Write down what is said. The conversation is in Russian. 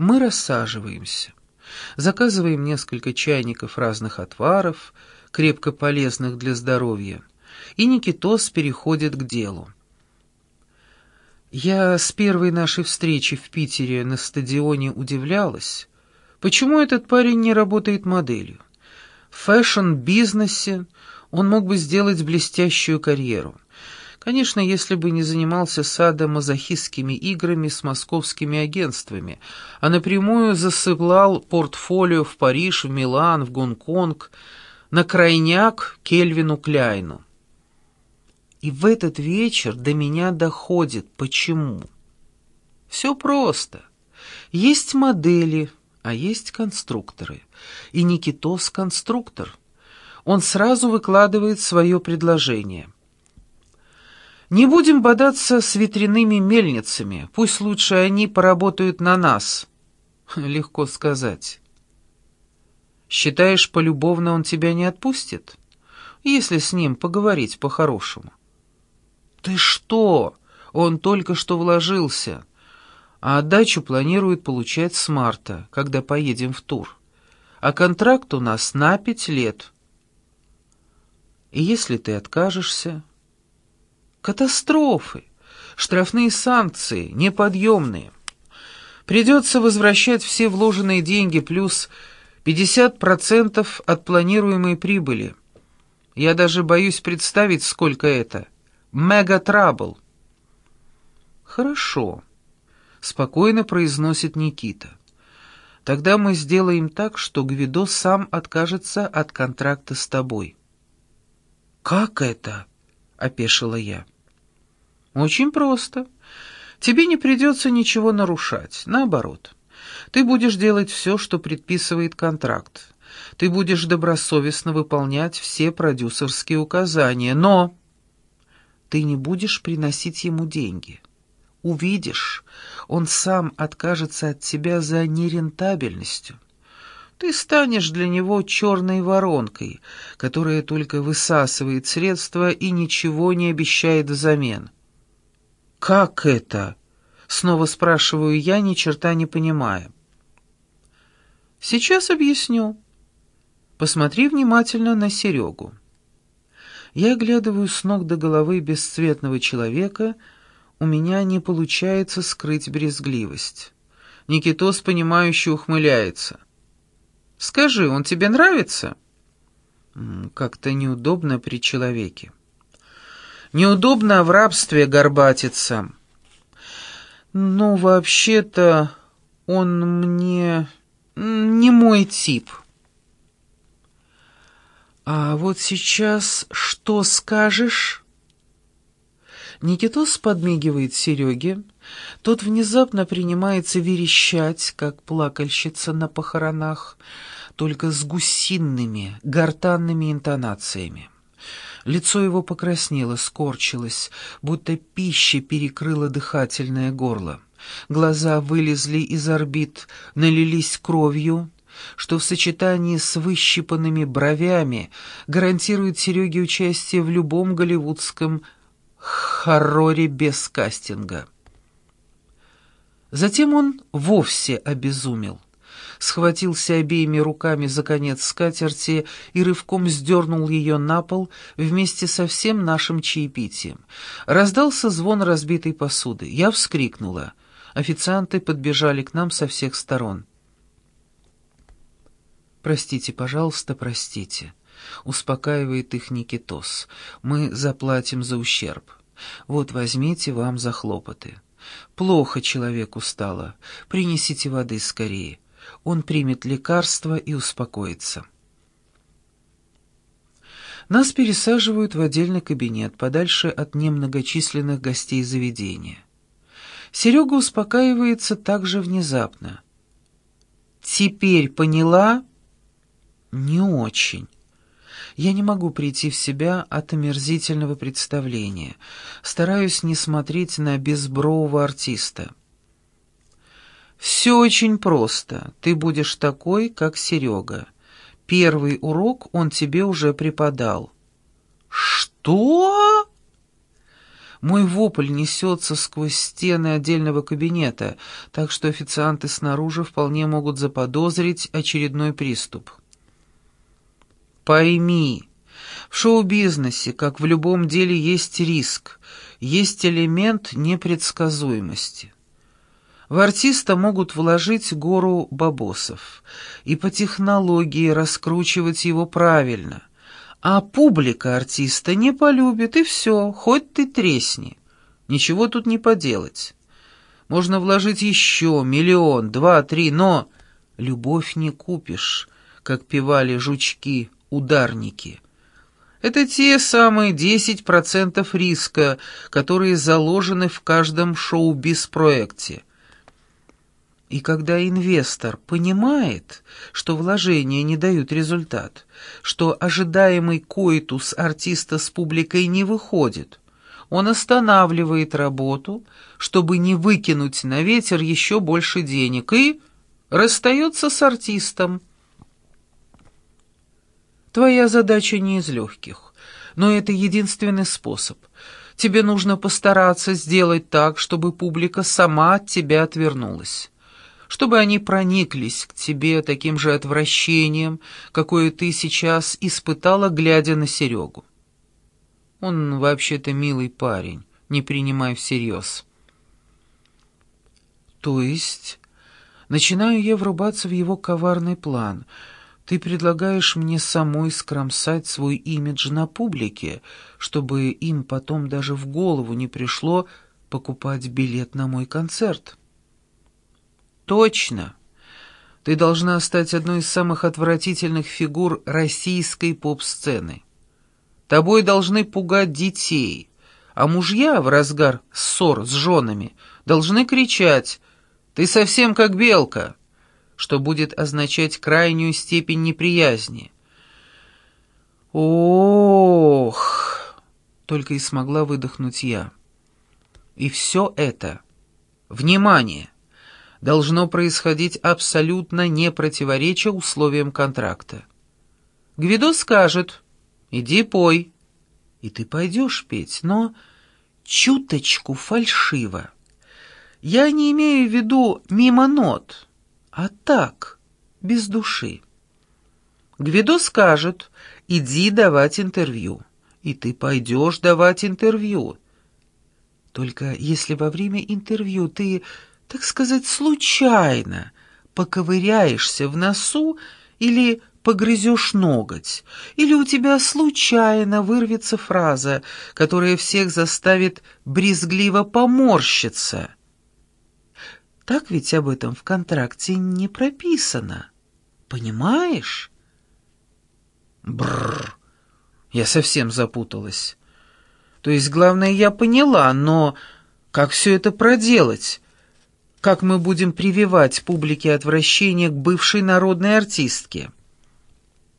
Мы рассаживаемся. Заказываем несколько чайников разных отваров, крепко полезных для здоровья, и Никитос переходит к делу. Я с первой нашей встречи в Питере на стадионе удивлялась, почему этот парень не работает моделью. В фэшн-бизнесе он мог бы сделать блестящую карьеру. Конечно, если бы не занимался садомазохистскими играми с московскими агентствами, а напрямую засыпал портфолио в Париж, в Милан, в Гонконг, на крайняк Кельвину Кляйну. И в этот вечер до меня доходит, почему. Все просто. Есть модели, а есть конструкторы. И Никитос конструктор. Он сразу выкладывает свое предложение. Не будем бодаться с ветряными мельницами, пусть лучше они поработают на нас. Легко сказать. Считаешь, полюбовно он тебя не отпустит? Если с ним поговорить по-хорошему. «Ты что? Он только что вложился. А отдачу планирует получать с марта, когда поедем в тур. А контракт у нас на пять лет. И если ты откажешься...» «Катастрофы! Штрафные санкции, неподъемные. Придется возвращать все вложенные деньги плюс 50% от планируемой прибыли. Я даже боюсь представить, сколько это». Мега-трабл. Хорошо, спокойно произносит Никита. Тогда мы сделаем так, что Гвидо сам откажется от контракта с тобой. Как это? Опешила я. Очень просто. Тебе не придется ничего нарушать, наоборот. Ты будешь делать все, что предписывает контракт. Ты будешь добросовестно выполнять все продюсерские указания, но ты не будешь приносить ему деньги. Увидишь, он сам откажется от тебя за нерентабельностью. Ты станешь для него черной воронкой, которая только высасывает средства и ничего не обещает взамен. «Как это?» — снова спрашиваю я, ни черта не понимая. «Сейчас объясню. Посмотри внимательно на Серегу. Я оглядываю с ног до головы бесцветного человека, у меня не получается скрыть брезгливость. Никитос, понимающе ухмыляется. «Скажи, он тебе нравится?» «Как-то неудобно при человеке». «Неудобно в рабстве горбатиться». «Ну, вообще-то, он мне не мой тип». «А вот сейчас что скажешь?» Никитос подмигивает Сереге. Тот внезапно принимается верещать, как плакальщица на похоронах, только с гусиными, гортанными интонациями. Лицо его покраснело, скорчилось, будто пища перекрыла дыхательное горло. Глаза вылезли из орбит, налились кровью, что в сочетании с выщипанными бровями гарантирует Сереге участие в любом голливудском хорроре без кастинга. Затем он вовсе обезумел. Схватился обеими руками за конец скатерти и рывком сдернул ее на пол вместе со всем нашим чаепитием. Раздался звон разбитой посуды. Я вскрикнула. Официанты подбежали к нам со всех сторон. «Простите, пожалуйста, простите», — успокаивает их Никитос. «Мы заплатим за ущерб. Вот возьмите вам за хлопоты. Плохо человеку стало. Принесите воды скорее. Он примет лекарство и успокоится». Нас пересаживают в отдельный кабинет, подальше от немногочисленных гостей заведения. Серега успокаивается так же внезапно. «Теперь поняла?» Не очень. Я не могу прийти в себя от омерзительного представления. Стараюсь не смотреть на безбрового артиста. «Все очень просто. Ты будешь такой, как Серега. Первый урок он тебе уже преподал». «Что?» Мой вопль несется сквозь стены отдельного кабинета, так что официанты снаружи вполне могут заподозрить очередной приступ. Пойми, в шоу-бизнесе, как в любом деле, есть риск, есть элемент непредсказуемости. В артиста могут вложить гору бабосов и по технологии раскручивать его правильно, а публика артиста не полюбит, и все, хоть ты тресни. Ничего тут не поделать. Можно вложить еще миллион, два, три, но любовь не купишь, как певали жучки-ударники. Это те самые 10% риска, которые заложены в каждом шоу-биз-проекте. И когда инвестор понимает, что вложения не дают результат, что ожидаемый коитус артиста с публикой не выходит, он останавливает работу, чтобы не выкинуть на ветер еще больше денег, и расстается с артистом. Твоя задача не из легких, но это единственный способ. Тебе нужно постараться сделать так, чтобы публика сама от тебя отвернулась чтобы они прониклись к тебе таким же отвращением, какое ты сейчас испытала, глядя на Серегу. Он вообще-то милый парень, не принимай всерьез. То есть, начинаю я врубаться в его коварный план. Ты предлагаешь мне самой скромсать свой имидж на публике, чтобы им потом даже в голову не пришло покупать билет на мой концерт. Точно. Ты должна стать одной из самых отвратительных фигур российской поп-сцены. Тобой должны пугать детей, а мужья в разгар ссор с женами должны кричать «Ты совсем как белка», что будет означать крайнюю степень неприязни. «Ох!» — только и смогла выдохнуть я. И все это... Внимание! должно происходить абсолютно не противореча условиям контракта. Гвидо скажет «иди пой», и ты пойдешь петь, но чуточку фальшиво. Я не имею в виду мимо нот, а так, без души. Гвидо скажет «иди давать интервью», и ты пойдешь давать интервью. Только если во время интервью ты так сказать, случайно поковыряешься в носу или погрызешь ноготь, или у тебя случайно вырвется фраза, которая всех заставит брезгливо поморщиться. Так ведь об этом в контракте не прописано. Понимаешь? Бррр. Я совсем запуталась. То есть, главное, я поняла, но как все это проделать? как мы будем прививать публике отвращение к бывшей народной артистке.